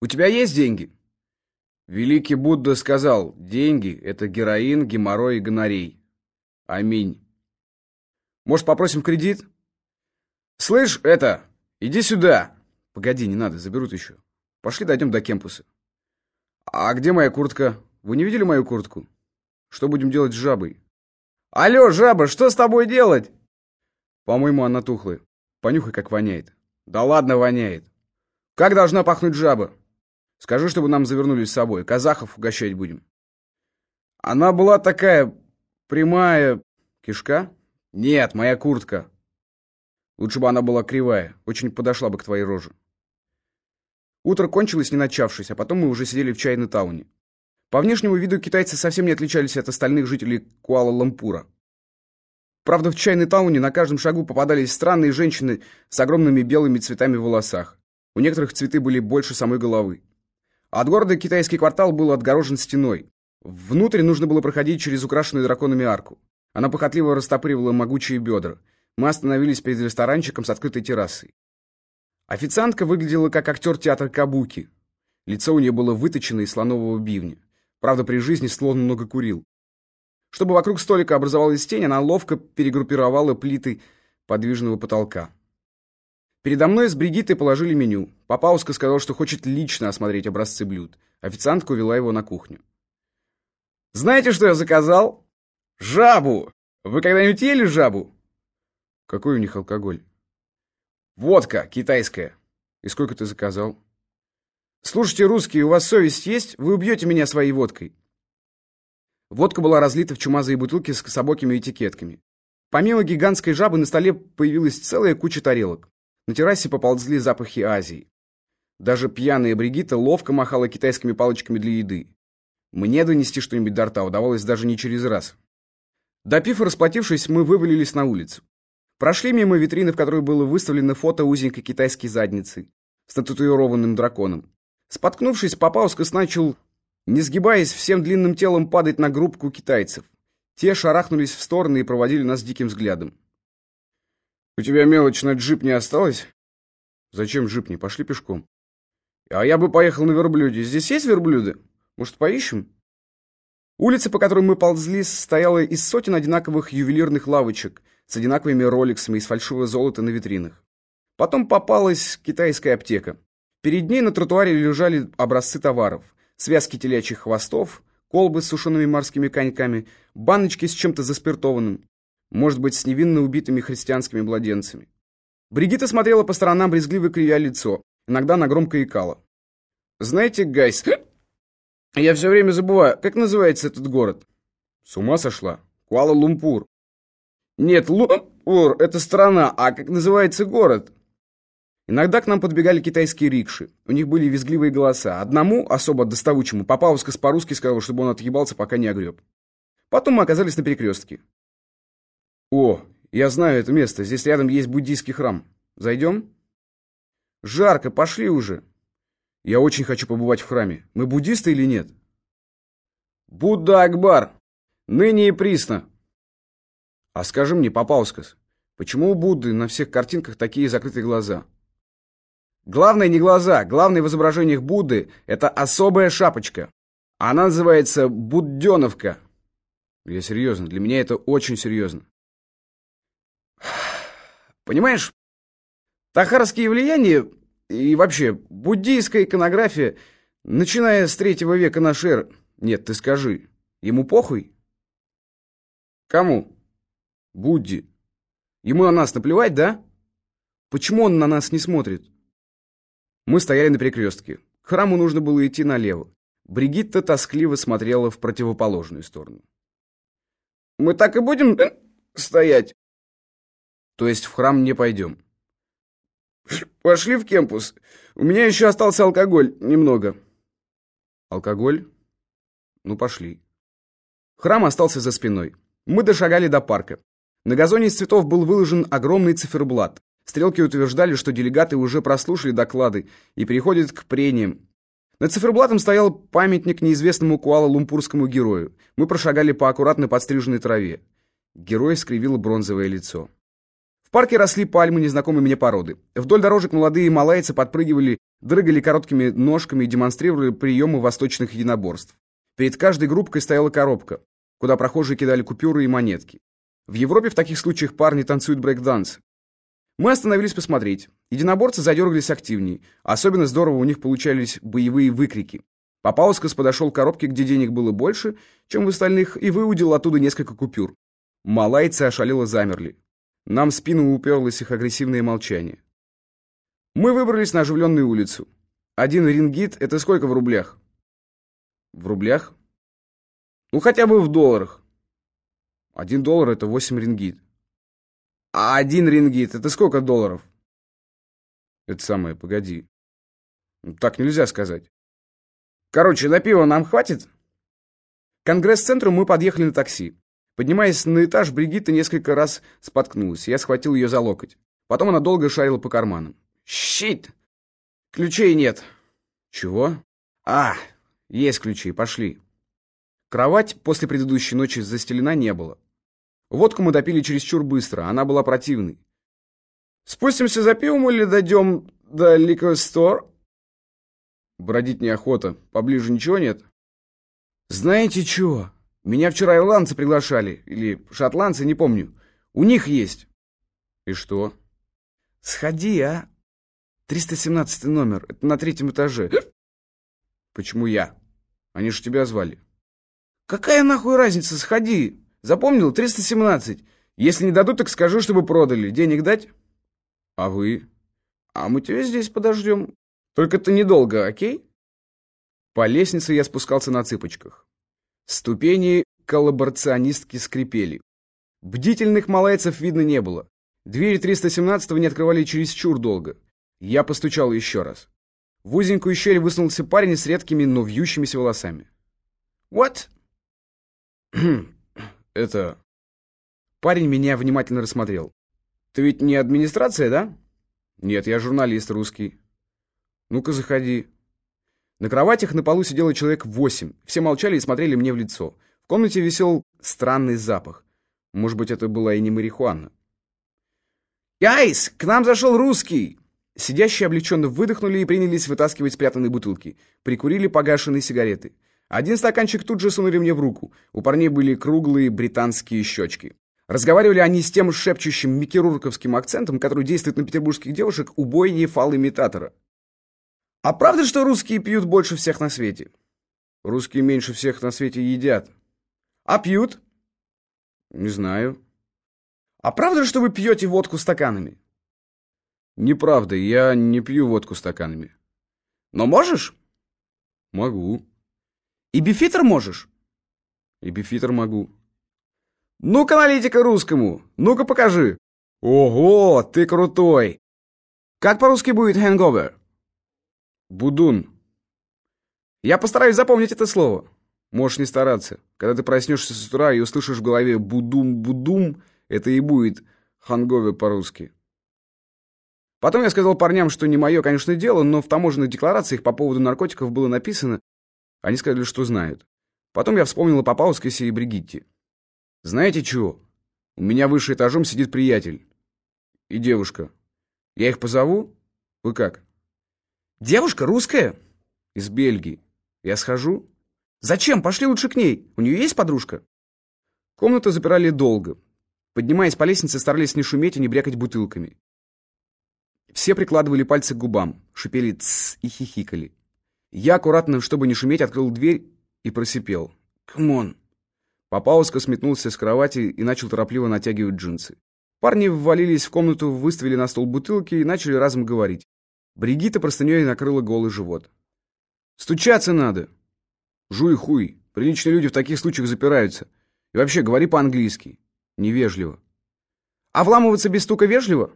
У тебя есть деньги? Великий Будда сказал, деньги — это героин, геморрой и гонорей. Аминь. Может, попросим кредит? Слышь, это, иди сюда. Погоди, не надо, заберут еще. Пошли дойдем до кемпуса. А где моя куртка? Вы не видели мою куртку? Что будем делать с жабой? Алло, жаба, что с тобой делать? По-моему, она тухлая. Понюхай, как воняет. Да ладно, воняет. Как должна пахнуть жаба? Скажи, чтобы нам завернули с собой. Казахов угощать будем. Она была такая прямая... Кишка? Нет, моя куртка. Лучше бы она была кривая. Очень подошла бы к твоей роже. Утро кончилось, не начавшись, а потом мы уже сидели в чайной тауне. По внешнему виду китайцы совсем не отличались от остальных жителей Куала-Лампура. Правда, в чайной тауне на каждом шагу попадались странные женщины с огромными белыми цветами в волосах. У некоторых цветы были больше самой головы. От города китайский квартал был отгорожен стеной. Внутрь нужно было проходить через украшенную драконами арку. Она похотливо растопыривала могучие бедра. Мы остановились перед ресторанчиком с открытой террасой. Официантка выглядела как актер театра Кабуки. Лицо у нее было выточено из слонового бивня. Правда, при жизни слон много курил. Чтобы вокруг столика образовалась тень, она ловко перегруппировала плиты подвижного потолка. Передо мной с Бригиттой положили меню. Папауска сказал, что хочет лично осмотреть образцы блюд. Официантка увела его на кухню. «Знаете, что я заказал? Жабу! Вы когда-нибудь ели жабу?» «Какой у них алкоголь?» «Водка китайская. И сколько ты заказал?» «Слушайте, русские, у вас совесть есть? Вы убьете меня своей водкой». Водка была разлита в чумазые бутылки с кособокими этикетками. Помимо гигантской жабы на столе появилась целая куча тарелок. На террасе поползли запахи Азии. Даже пьяная Бригитта ловко махала китайскими палочками для еды. Мне донести что-нибудь до рта удавалось даже не через раз. Допив и расплатившись, мы вывалились на улицу. Прошли мимо витрины, в которой было выставлено фото узенькой китайской задницы с татуированным драконом. Споткнувшись, Папаускас начал, не сгибаясь, всем длинным телом падать на группку китайцев. Те шарахнулись в стороны и проводили нас диким взглядом. «У тебя мелочь на джип не осталось?» «Зачем джип не? Пошли пешком». «А я бы поехал на верблюде. Здесь есть верблюды? Может, поищем?» Улица, по которой мы ползли, состояла из сотен одинаковых ювелирных лавочек с одинаковыми роликсами из фальшивого золота на витринах. Потом попалась китайская аптека. Перед ней на тротуаре лежали образцы товаров. Связки телячьих хвостов, колбы с сушеными морскими коньками, баночки с чем-то заспиртованным может быть, с невинно убитыми христианскими младенцами. Бригитта смотрела по сторонам, брезгливо кривя лицо. Иногда она громко икала. «Знаете, Гайс, я все время забываю, как называется этот город?» «С ума сошла? Куала-Лумпур». «Нет, Лумпур — это страна, а как называется город?» Иногда к нам подбегали китайские рикши. У них были визгливые голоса. Одному, особо доставучему, Папаускас по-русски сказал, чтобы он отъебался, пока не огреб. Потом мы оказались на перекрестке. «О, я знаю это место. Здесь рядом есть буддийский храм. Зайдем?» «Жарко, пошли уже!» «Я очень хочу побывать в храме. Мы буддисты или нет?» «Будда Акбар! Ныне и присно!» «А скажи мне, Папаускас, почему у Будды на всех картинках такие закрытые глаза?» «Главное не глаза. Главное в изображениях Будды — это особая шапочка. Она называется Будденовка». «Я серьезно. Для меня это очень серьезно. Понимаешь, тахарские влияния и вообще буддийская иконография, начиная с третьего века нашей эры... Нет, ты скажи, ему похуй? Кому? Будди. Ему на нас наплевать, да? Почему он на нас не смотрит? Мы стояли на перекрестке. К храму нужно было идти налево. Бригитта тоскливо смотрела в противоположную сторону. «Мы так и будем стоять?» То есть в храм не пойдем. Пошли в кемпус. У меня еще остался алкоголь. Немного. Алкоголь? Ну, пошли. Храм остался за спиной. Мы дошагали до парка. На газоне из цветов был выложен огромный циферблат. Стрелки утверждали, что делегаты уже прослушали доклады и переходят к прениям. Над циферблатом стоял памятник неизвестному куала-лумпурскому герою. Мы прошагали по аккуратно подстриженной траве. Герой скривило бронзовое лицо. Парке росли пальмы незнакомой мне породы. Вдоль дорожек молодые малайцы подпрыгивали дрыгали короткими ножками и демонстрировали приемы восточных единоборств. Перед каждой группкой стояла коробка, куда прохожие кидали купюры и монетки. В Европе в таких случаях парни танцуют брейк-данс. Мы остановились посмотреть. Единоборцы задергались активнее. Особенно здорово у них получались боевые выкрики. Папаускас подошел к коробке, где денег было больше, чем в остальных, и выудил оттуда несколько купюр. Малайцы ошалело замерли. Нам в спину уперлось их агрессивное молчание. Мы выбрались на оживленную улицу. Один рингит — это сколько в рублях? В рублях? Ну, хотя бы в долларах. Один доллар — это восемь рингит. А один рингит — это сколько долларов? Это самое, погоди. Так нельзя сказать. Короче, на пиво нам хватит? К конгресс-центру мы подъехали на такси. Поднимаясь на этаж, Бригитта несколько раз споткнулась. Я схватил ее за локоть. Потом она долго шарила по карманам. «Щит! Ключей нет!» «Чего?» «А, есть ключи, пошли!» Кровать после предыдущей ночи застелена не было. Водку мы допили чересчур быстро, она была противной. «Спустимся за пивом или дойдем до ликвестор?» Бродить неохота. Поближе ничего нет? «Знаете что? Меня вчера ирландцы приглашали. Или шотландцы, не помню. У них есть». «И что?» «Сходи, а? 317 номер. Это на третьем этаже». «Почему я? Они же тебя звали». «Какая нахуй разница? Сходи. Запомнил? 317. Если не дадут, так скажу, чтобы продали. Денег дать?» «А вы?» «А мы тебя здесь подождем. Только ты недолго, окей?» По лестнице я спускался на цыпочках. Ступени коллаборационистки скрипели. Бдительных малайцев видно не было. Двери 317-го не открывали чересчур долго. Я постучал еще раз. В узенькую щель высунулся парень с редкими, но вьющимися волосами. «What?» «Это...» Парень меня внимательно рассмотрел. «Ты ведь не администрация, да?» «Нет, я журналист русский». «Ну-ка, заходи». На кроватях на полу сидело человек восемь. Все молчали и смотрели мне в лицо. В комнате висел странный запах. Может быть, это была и не марихуана. «Яйс, к нам зашел русский!» Сидящие облегченно выдохнули и принялись вытаскивать спрятанные бутылки. Прикурили погашенные сигареты. Один стаканчик тут же сунули мне в руку. У парней были круглые британские щечки. Разговаривали они с тем шепчущим микерурговским акцентом, который действует на петербургских девушек убойнее фал-имитатора. «А правда, что русские пьют больше всех на свете?» «Русские меньше всех на свете едят». «А пьют?» «Не знаю». «А правда, что вы пьете водку стаканами?» «Неправда, я не пью водку стаканами». «Но можешь?» «Могу». «И бифитер можешь?» «И бифитер могу». «Ну-ка, налейте-ка русскому! Ну-ка, покажи!» «Ого, ты крутой!» «Как по-русски будет hangover?» «Будун». «Я постараюсь запомнить это слово». Можешь не стараться. Когда ты проснешься с утра и услышишь в голове «будум-будум», это и будет «хангове» по-русски. Потом я сказал парням, что не мое, конечно, дело, но в таможенных декларациях по поводу наркотиков было написано. Они сказали, что знают. Потом я вспомнил о Папаускасе и Бригитте. Знаете чего? У меня выше этажом сидит приятель. И девушка. Я их позову? Вы как? Девушка русская? Из Бельгии. Я схожу? Зачем? Пошли лучше к ней. У нее есть подружка? Комнату запирали долго. Поднимаясь по лестнице, старались не шуметь и не брякать бутылками. Все прикладывали пальцы к губам, шипели «тсс» и хихикали. Я аккуратно, чтобы не шуметь, открыл дверь и просипел. «Come on!» Папаускас метнулся с кровати и начал торопливо натягивать джинсы. Парни ввалились в комнату, выставили на стол бутылки и начали разом говорить. Бригита простыней накрыла голый живот. «Стучаться надо!» «Жуй хуй! Приличные люди в таких случаях запираются. И вообще, говори по-английски. Невежливо». «А вламываться без стука вежливо?»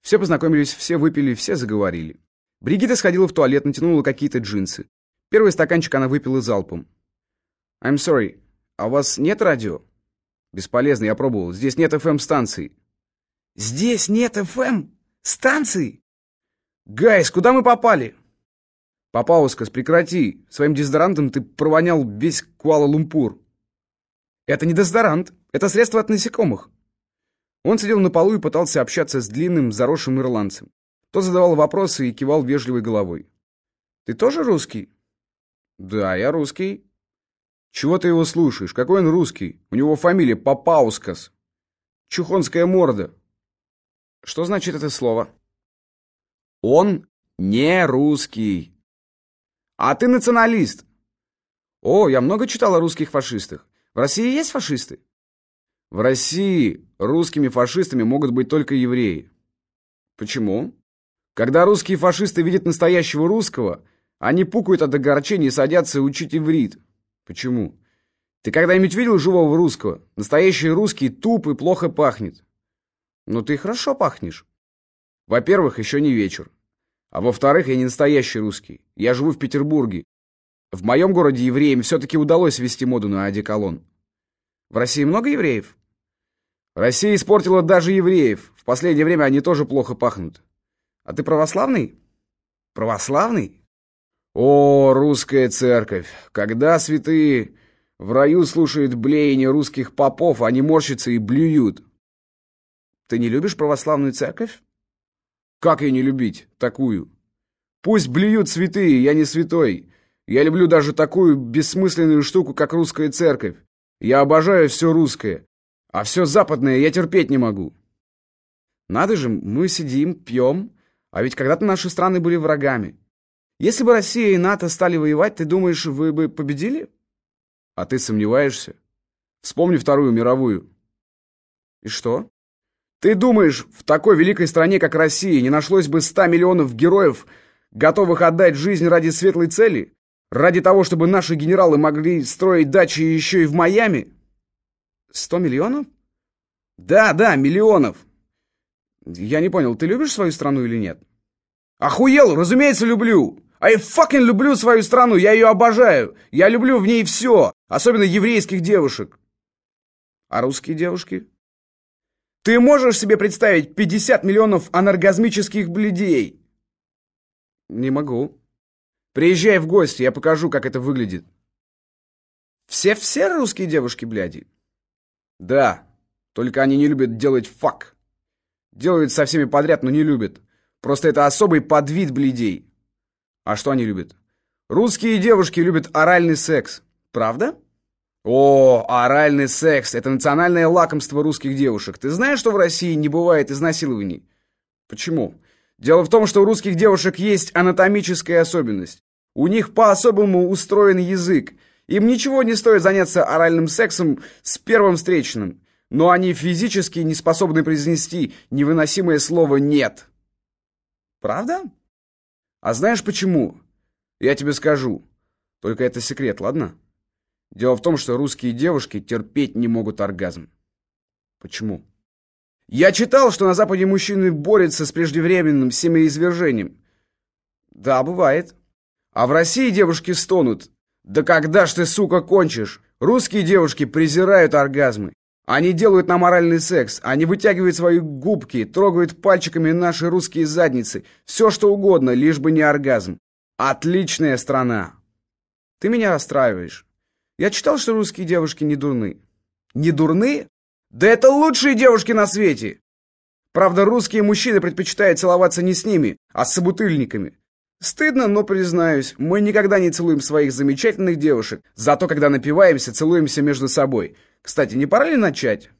Все познакомились, все выпили, все заговорили. Бригита сходила в туалет, натянула какие-то джинсы. Первый стаканчик она выпила залпом. «I'm sorry, а у вас нет радио?» «Бесполезно, я пробовал. Здесь нет ФМ-станции». «Здесь нет ФМ-станции?» «Guys, куда мы попали?» «Папаускас, прекрати. Своим дезодорантом ты провонял весь Куала-Лумпур». «Это не дезодорант. Это средство от насекомых. Он сидел на полу и пытался общаться с длинным, заросшим ирландцем. Тот задавал вопросы и кивал вежливой головой. «Ты тоже русский?» «Да, я русский». «Чего ты его слушаешь? Какой он русский? У него фамилия Папаускас. Чухонская морда». «Что значит это слово?» «Он не русский». «А ты националист». «О, я много читал о русских фашистах. В России есть фашисты?» «В России русскими фашистами могут быть только евреи». «Почему?» «Когда русские фашисты видят настоящего русского, они пукают от огорчения и садятся учить иврит. Почему? Ты когда-нибудь видел живого русского? Настоящий русский туп и плохо пахнет. Ну ты хорошо пахнешь. Во-первых, еще не вечер. А во-вторых, я не настоящий русский. Я живу в Петербурге. В моем городе евреям все-таки удалось ввести моду на одеколон. В России много евреев? Россия испортила даже евреев. В последнее время они тоже плохо пахнут. А ты православный? Православный? О, русская церковь! Когда святые в раю слушают блеяние русских попов, они морщатся и блюют. Ты не любишь православную церковь? Как ее не любить, такую? Пусть блюют святые, я не святой. Я люблю даже такую бессмысленную штуку, как русская церковь. Я обожаю все русское, а все западное я терпеть не могу. Надо же, мы сидим, пьем, а ведь когда-то наши страны были врагами. Если бы Россия и НАТО стали воевать, ты думаешь, вы бы победили? А ты сомневаешься? Вспомни Вторую мировую. И что? Ты думаешь, в такой великой стране, как Россия, не нашлось бы ста миллионов героев, готовых отдать жизнь ради светлой цели? Ради того, чтобы наши генералы могли строить дачи еще и в Майами? Сто миллионов? Да, да, миллионов. Я не понял, ты любишь свою страну или нет? Охуел, разумеется, люблю. I fucking люблю свою страну, я ее обожаю. Я люблю в ней все, особенно еврейских девушек. А русские девушки? Ты можешь себе представить 50 миллионов анаргазмических бледей? Не могу. Приезжай в гости, я покажу, как это выглядит. Все-все русские девушки бляди? Да, только они не любят делать фак. Делают со всеми подряд, но не любят. Просто это особый подвид бледей. А что они любят? Русские девушки любят оральный секс. Правда? О, оральный секс – это национальное лакомство русских девушек. Ты знаешь, что в России не бывает изнасилований? Почему? Дело в том, что у русских девушек есть анатомическая особенность. У них по-особому устроен язык. Им ничего не стоит заняться оральным сексом с первым встречным. Но они физически не способны произнести невыносимое слово «нет». Правда? А знаешь почему? Я тебе скажу. Только это секрет, ладно? Дело в том, что русские девушки терпеть не могут оргазм. Почему? Я читал, что на Западе мужчины борются с преждевременным семяизвержением. Да, бывает. А в России девушки стонут. Да когда ж ты, сука, кончишь? Русские девушки презирают оргазмы. Они делают нам моральный секс, они вытягивают свои губки, трогают пальчиками наши русские задницы. Все что угодно, лишь бы не оргазм. Отличная страна. Ты меня расстраиваешь. Я читал, что русские девушки не дурны. Не дурны? Да это лучшие девушки на свете! Правда, русские мужчины предпочитают целоваться не с ними, а с собутыльниками. Стыдно, но признаюсь, мы никогда не целуем своих замечательных девушек, зато когда напиваемся, целуемся между собой. Кстати, не пора ли начать?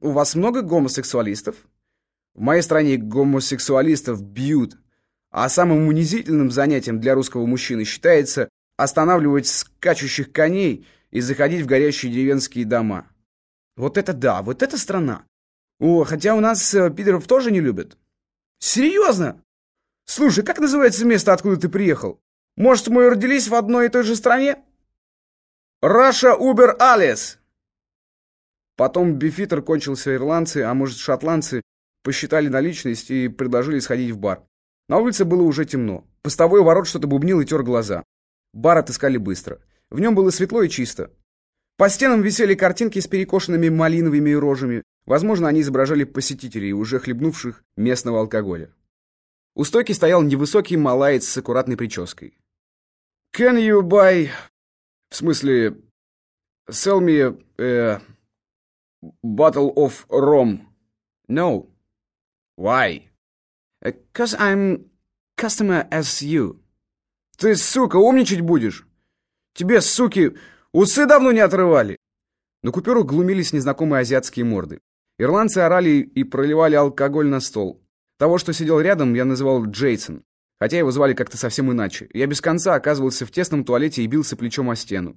У вас много гомосексуалистов? В моей стране гомосексуалистов бьют, а самым унизительным занятием для русского мужчины считается останавливать скачущих коней и заходить в горящие деревенские дома. Вот это да, вот это страна. О, хотя у нас э, пидоров тоже не любят. Серьезно? Слушай, как называется место, откуда ты приехал? Может, мы родились в одной и той же стране? Раша Убер Алис. Потом бифитер кончился ирландцы, а может шотландцы, посчитали наличность и предложили сходить в бар. На улице было уже темно. Постовой ворот что-то бубнил и тер глаза. Бар отыскали быстро. В нем было светло и чисто. По стенам висели картинки с перекошенными малиновыми рожами. Возможно, они изображали посетителей, уже хлебнувших местного алкоголя. У стойки стоял невысокий малаец с аккуратной прической. «Can you buy...» В смысле... «Sell me... Uh, bottle of rum?» «No». «Why?» Cause I'm customer as you. Ты, сука, умничать будешь? Тебе, суки, усы давно не отрывали. На купюру глумились незнакомые азиатские морды. Ирландцы орали и проливали алкоголь на стол. Того, что сидел рядом, я называл Джейсон, хотя его звали как-то совсем иначе. Я без конца оказывался в тесном туалете и бился плечом о стену.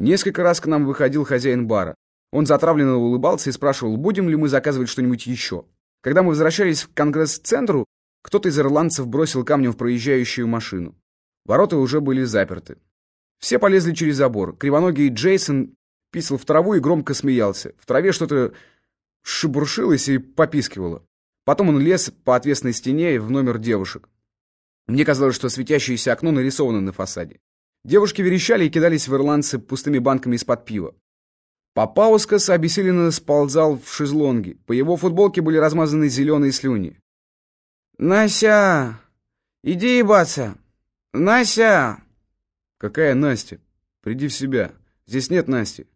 Несколько раз к нам выходил хозяин бара. Он затравленно улыбался и спрашивал, будем ли мы заказывать что-нибудь еще. Когда мы возвращались к конгресс-центру, кто-то из ирландцев бросил камнем в проезжающую машину. Ворота уже были заперты. Все полезли через забор. Кривоногий Джейсон писал в траву и громко смеялся. В траве что-то шебуршилось и попискивало. Потом он лез по отвесной стене в номер девушек. Мне казалось, что светящееся окно нарисовано на фасаде. Девушки верещали и кидались в ирландцы пустыми банками из-под пива. Папаускас обессиленно сползал в шезлонги. По его футболке были размазаны зеленые слюни. «Нася! Иди ебаться! Нася!» «Какая Настя? Приди в себя. Здесь нет Насти».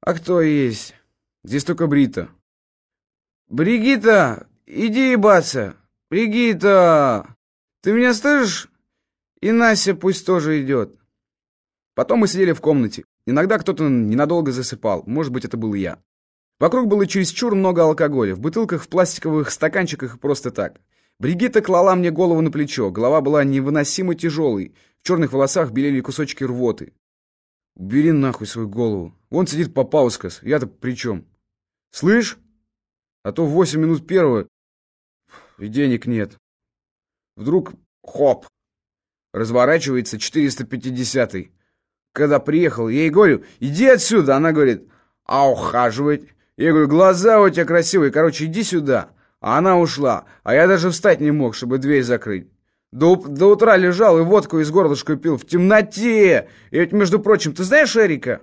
«А кто есть?» «Здесь только Брита». «Бригита! Иди ебаться! Бригита! Ты меня слышишь? И Настя пусть тоже идет». Потом мы сидели в комнате. Иногда кто-то ненадолго засыпал, может быть, это был я. Вокруг было чересчур много алкоголя, в бутылках, в пластиковых стаканчиках и просто так. Бригитта клала мне голову на плечо, голова была невыносимо тяжелой, в черных волосах белели кусочки рвоты. «Убери нахуй свою голову. Вон сидит Папаускас, я-то при чем? Слышь? А то в восемь минут первого и денег нет. Вдруг хоп, разворачивается 450-й. Когда приехал, я ей говорю, иди отсюда. Она говорит, а ухаживать? Я говорю, глаза у тебя красивые, короче, иди сюда. А она ушла, а я даже встать не мог, чтобы дверь закрыть. До, до утра лежал и водку из горлышка пил в темноте. И ведь, между прочим, ты знаешь Эрика?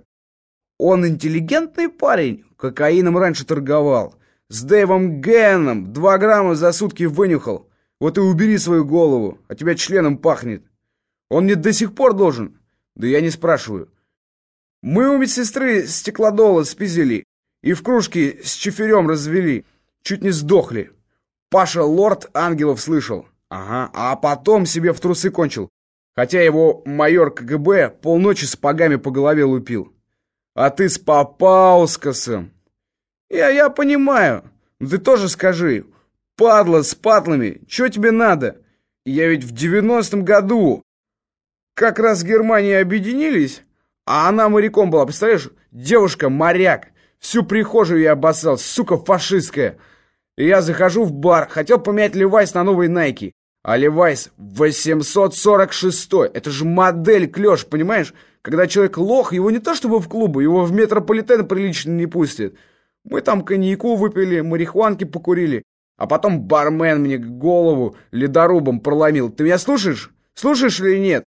Он интеллигентный парень, кокаином раньше торговал. С Дэйвом Генном два грамма за сутки вынюхал. Вот и убери свою голову, а тебя членом пахнет. Он мне до сих пор должен. Да я не спрашиваю. Мы у медсестры стеклодола спизили и в кружке с чиферем развели. Чуть не сдохли. Паша Лорд Ангелов слышал. Ага, а потом себе в трусы кончил. Хотя его майор КГБ полночи с погами по голове лупил. А ты с Папаускасом. Я, я понимаю. Но ты тоже скажи. Падла с патлами, что тебе надо? Я ведь в девяностом году как раз Германии объединились, а она моряком была, представляешь? Девушка-моряк. Всю прихожую я обоссал, сука фашистская. И я захожу в бар, хотел поменять Левайс на новый Найки. А Левайс 846 Это же модель клеш, понимаешь? Когда человек лох, его не то чтобы в клубы, его в метрополитен прилично не пустят. Мы там коньяку выпили, марихуанки покурили. А потом бармен мне голову ледорубом проломил. Ты меня слушаешь? Слушаешь или нет?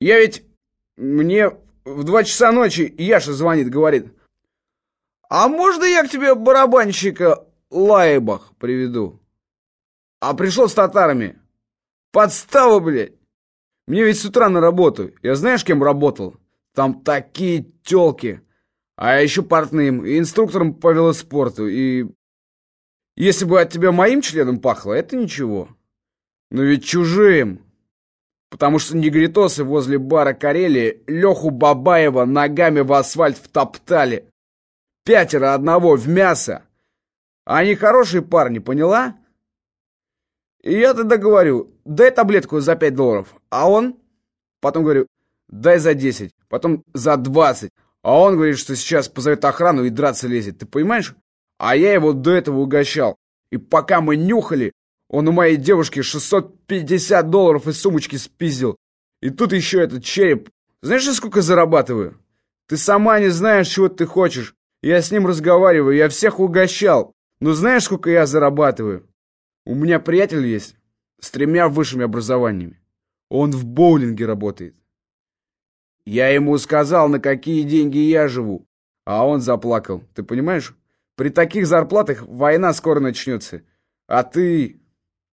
Я ведь... Мне в два часа ночи Яша звонит, говорит. А можно я к тебе барабанщика Лайбах приведу? А пришел с татарами. Подстава, блядь. Мне ведь с утра на работу. Я знаешь, кем работал? Там такие тёлки. А я еще портным и инструктором по велоспорту. И если бы от тебя моим членом пахло, это ничего. Но ведь чужим потому что негритосы возле бара Карелии Леху Бабаева ногами в асфальт втоптали. Пятеро одного в мясо. Они хорошие парни, поняла? И я тогда говорю, дай таблетку за 5 долларов. А он? Потом говорю, дай за 10. Потом за 20. А он говорит, что сейчас позовет охрану и драться лезет. Ты понимаешь? А я его до этого угощал. И пока мы нюхали, он у моей девушки 650 долларов из сумочки спиздил. И тут еще этот череп. Знаешь, сколько зарабатываю? Ты сама не знаешь, чего ты хочешь. Я с ним разговариваю, я всех угощал. Но знаешь, сколько я зарабатываю? У меня приятель есть с тремя высшими образованиями. Он в боулинге работает. Я ему сказал, на какие деньги я живу. А он заплакал. Ты понимаешь? При таких зарплатах война скоро начнется. А ты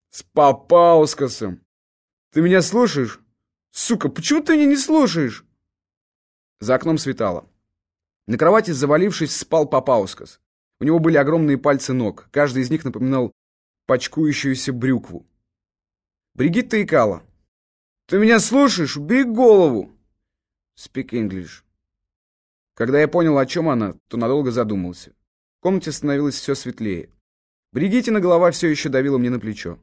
с Папаускасом. Ты меня слушаешь? Сука, почему ты меня не слушаешь? За окном светало. На кровати, завалившись, спал Папаускас. У него были огромные пальцы ног. Каждый из них напоминал почкующуюся брюкву. Бригитта икала. «Ты меня слушаешь? Убей голову!» «Speak English». Когда я понял, о чем она, то надолго задумался. В комнате становилось все светлее. Бригиттина голова все еще давила мне на плечо.